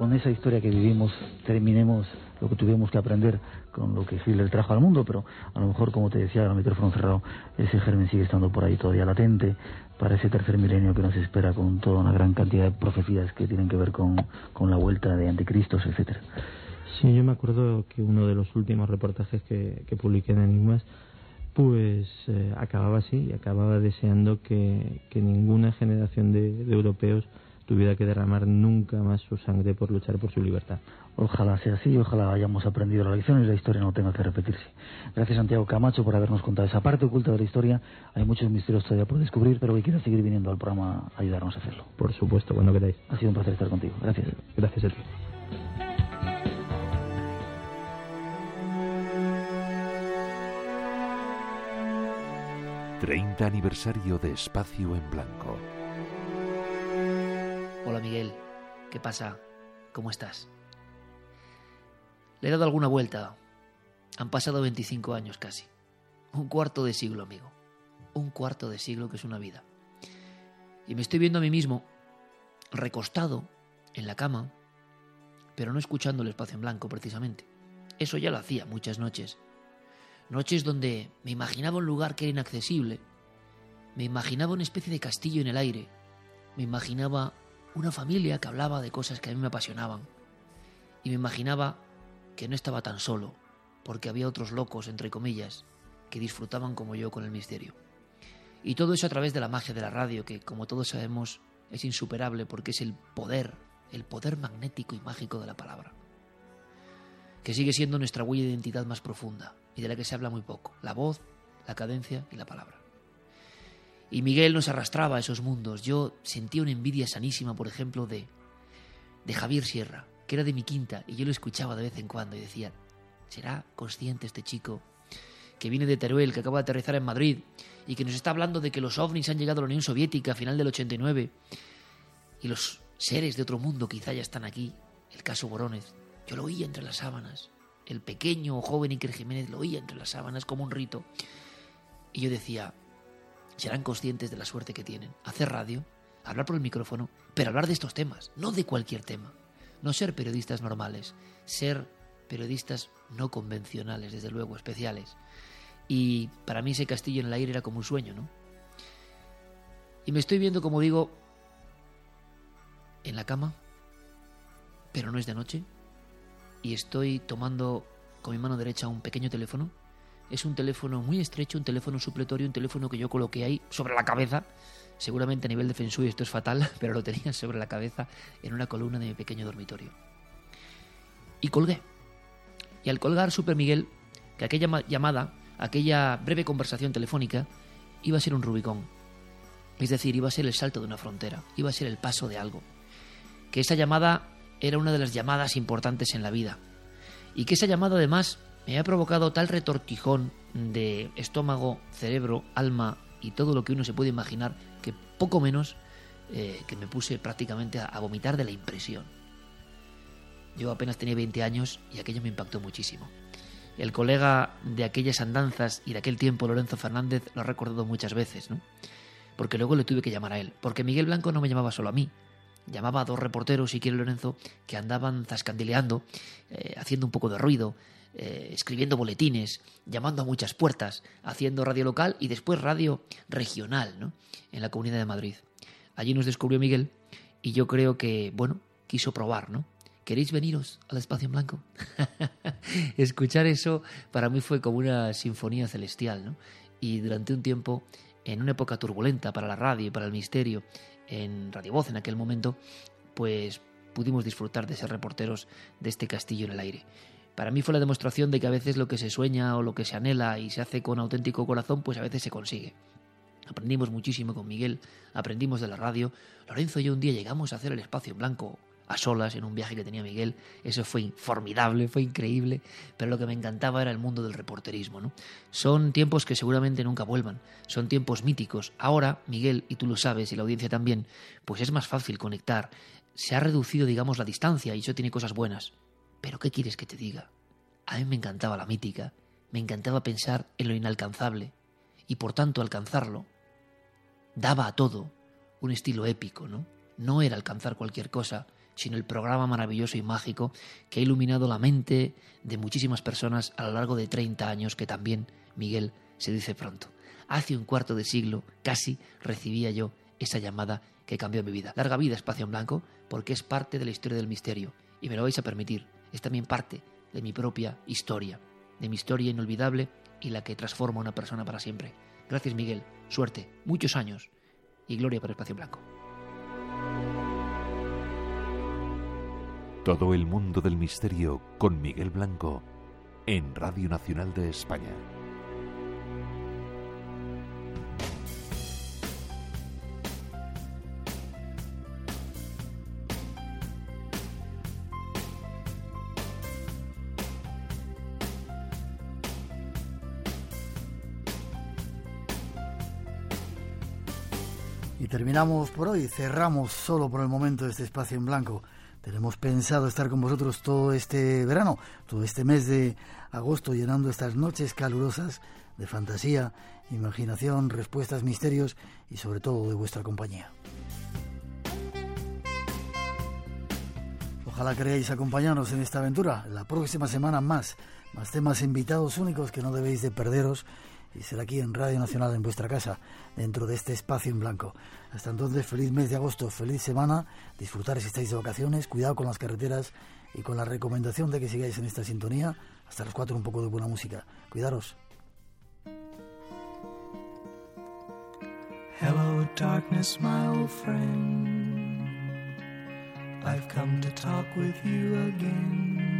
Con esa historia que vivimos, terminemos lo que tuvimos que aprender con lo que Hitler trajo al mundo, pero a lo mejor, como te decía, el micrófono cerrado, ese germen sigue estando por ahí todavía latente para ese tercer milenio que nos espera con toda una gran cantidad de profecías que tienen que ver con, con la vuelta de anticristos, etcétera. Sí, yo me acuerdo que uno de los últimos reportajes que, que publiqué en Enigmas, pues eh, acababa así, acababa deseando que, que ninguna generación de europeos tuviera que derramar nunca más su sangre por luchar por su libertad. Ojalá sea así, ojalá hayamos aprendido la lección y la historia no tenga que repetirse. Gracias Santiago Camacho por habernos contado esa parte oculta de la historia. Hay muchos misterios todavía por descubrir, pero que quieras seguir viniendo al programa a ayudarnos a hacerlo. Por supuesto, cuando queráis. Ha sido un placer estar contigo. Gracias. Gracias a ti. ...30 aniversario de Espacio en Blanco. Hola Miguel, ¿qué pasa? ¿Cómo estás? Le he dado alguna vuelta. Han pasado 25 años casi. Un cuarto de siglo, amigo. Un cuarto de siglo que es una vida. Y me estoy viendo a mí mismo recostado en la cama, pero no escuchando el espacio en blanco precisamente. Eso ya lo hacía muchas noches. Noches donde me imaginaba un lugar que era inaccesible. Me imaginaba una especie de castillo en el aire. Me imaginaba una familia que hablaba de cosas que a mí me apasionaban. Y me imaginaba que no estaba tan solo, porque había otros locos, entre comillas, que disfrutaban como yo con el misterio. Y todo eso a través de la magia de la radio, que como todos sabemos es insuperable porque es el poder, el poder magnético y mágico de la palabra. Que sigue siendo nuestra huella de identidad más profunda y de la que se habla muy poco, la voz, la cadencia y la palabra. Y Miguel nos arrastraba a esos mundos. Yo sentía una envidia sanísima, por ejemplo, de, de Javier Sierra, que era de mi quinta, y yo lo escuchaba de vez en cuando y decía, ¿será consciente este chico que viene de Teruel, que acaba de aterrizar en Madrid, y que nos está hablando de que los ovnis han llegado a la Unión Soviética a final del 89, y los seres de otro mundo quizá ya están aquí? El caso Borónez. Yo lo oía entre las sábanas. El pequeño o joven Iker Jiménez lo oía entre las sábanas como un rito. Y yo decía, serán conscientes de la suerte que tienen. Hacer radio, hablar por el micrófono, pero hablar de estos temas, no de cualquier tema. No ser periodistas normales, ser periodistas no convencionales, desde luego, especiales. Y para mí ese castillo en el aire era como un sueño, ¿no? Y me estoy viendo, como digo, en la cama, pero no es de noche, y estoy tomando con mi mano derecha un pequeño teléfono es un teléfono muy estrecho, un teléfono supletorio, un teléfono que yo coloqué ahí sobre la cabeza. Seguramente a nivel de Feng Shui esto es fatal, pero lo tenía sobre la cabeza en una columna de mi pequeño dormitorio. Y colgué. Y al colgar supe Miguel que aquella llamada, aquella breve conversación telefónica, iba a ser un Rubicón. Es decir, iba a ser el salto de una frontera, iba a ser el paso de algo. Que esa llamada era una de las llamadas importantes en la vida. Y que esa llamada además me ha provocado tal retortijón de estómago, cerebro, alma y todo lo que uno se puede imaginar que poco menos eh, que me puse prácticamente a, vomitar de la impresión. Yo apenas tenía 20 años y aquello me impactó muchísimo. El colega de aquellas andanzas y de aquel tiempo, Lorenzo Fernández, lo ha recordado muchas veces, ¿no? Porque luego le tuve que llamar a él, porque Miguel Blanco no me llamaba solo a mí, llamaba a dos reporteros, si quiere Lorenzo, que andaban zascandileando, eh, haciendo un poco de ruido, eh, escribiendo boletines, llamando a muchas puertas, haciendo radio local y después radio regional, ¿no? En la Comunidad de Madrid. Allí nos descubrió Miguel y yo creo que, bueno, quiso probar, ¿no? ¿queréis veniros al espacio en blanco? Escuchar eso para mí fue como una sinfonía celestial, ¿no? Y durante un tiempo, en una época turbulenta para la radio y para el misterio, en Radio Voz en aquel momento, pues pudimos disfrutar de ser reporteros de este castillo en el aire. Para mí fue la demostración de que a veces lo que se sueña o lo que se anhela y se hace con auténtico corazón, pues a veces se consigue. Aprendimos muchísimo con Miguel, aprendimos de la radio. Lorenzo y yo un día llegamos a hacer el espacio en blanco a solas en un viaje que tenía Miguel. Eso fue formidable, fue increíble, pero lo que me encantaba era el mundo del reporterismo. Son tiempos que seguramente nunca vuelvan, son tiempos míticos. Ahora, Miguel, y tú lo sabes, y la audiencia también, pues es más fácil conectar. Se ha reducido, digamos, la distancia y eso tiene cosas buenas. Pero ¿qué quieres que te diga? A mí me encantaba la mítica, me encantaba pensar en lo inalcanzable y por tanto alcanzarlo daba a todo un estilo épico, ¿no? No era alcanzar cualquier cosa, sino el programa maravilloso y mágico que ha iluminado la mente de muchísimas personas a lo largo de 30 años, que también, Miguel, se dice pronto. Hace un cuarto de siglo casi recibía yo esa llamada que cambió mi vida. Larga vida, espacio en blanco, porque es parte de la historia del misterio, y me lo vais a permitir, es también parte de mi propia historia, de mi historia inolvidable y la que transforma a una persona para siempre. Gracias Miguel, suerte, muchos años y gloria para Espacio Blanco. Todo el mundo del misterio con Miguel Blanco en Radio Nacional de España. Terminamos por hoy, cerramos solo por el momento este espacio en blanco. Tenemos pensado estar con vosotros todo este verano, todo este mes de agosto, llenando estas noches calurosas de fantasía, imaginación, respuestas, misterios y sobre todo de vuestra compañía. Ojalá queráis acompañarnos en esta aventura. La próxima semana más, más temas invitados únicos que no debéis de perderos y será aquí en Radio Nacional en vuestra casa, dentro de este espacio en blanco. Hasta entonces, feliz mes de agosto, feliz semana, disfrutar si estáis de vacaciones, cuidado con las carreteras y con la recomendación de que sigáis en esta sintonía. Hasta las cuatro un poco de buena música. Cuidaros. Hello, darkness, my old friend. I've come to talk with you again.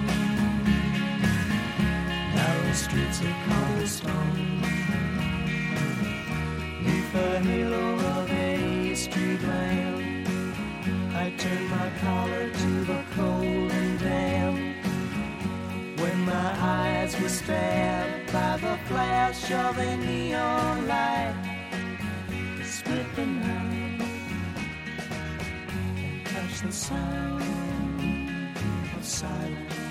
narrow streets of cobblestone. Neath the halo of a street lamp, I turned my collar to the cold and damp. When my eyes were stabbed by the flash of a neon light, it split the night and touched the sound of silence.